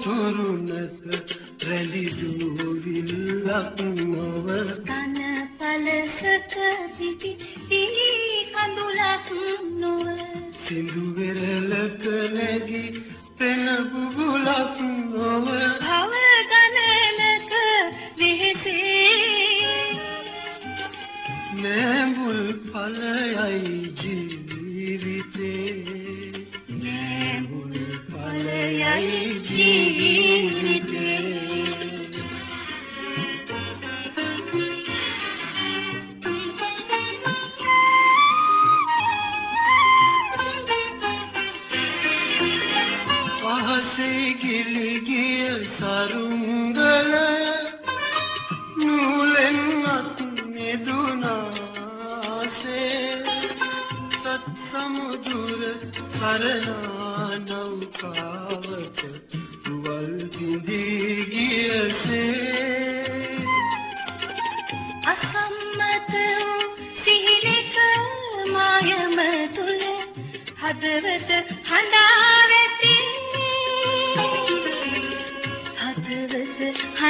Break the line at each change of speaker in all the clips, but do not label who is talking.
උතුරු නැත රැලි දූවිල්ලක් නොව
තන පලසක සිටි සිහි කඳුලක් නොව
සිඳු වෙරළක නැගි පෙන බුබුලක් නොව
භව ගණනක වෙහෙසේ
නෑඹුල් පලයයි ජීවිතේ පහසේ ගිලි ගිය සරුංගල නූලෙන් අත් මෙදුනාසේ සත් සමුදුර කරනා නෞකාවට තුවල් බිඳී ගියසේ
අසම්මත වූ සිහිනක මායම තුල හදවත හඬා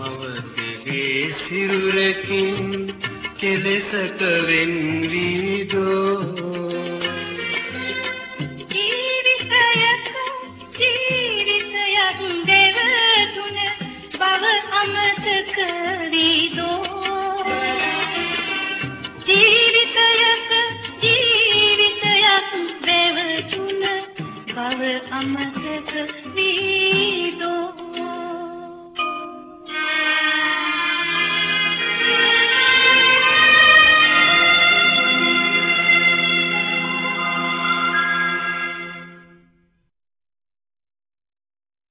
මවගේ සිරුරකින් කෙලෙසක වෙන් වීදෝ.
ජීවිතයක ජීවිතයක් දෙවතුන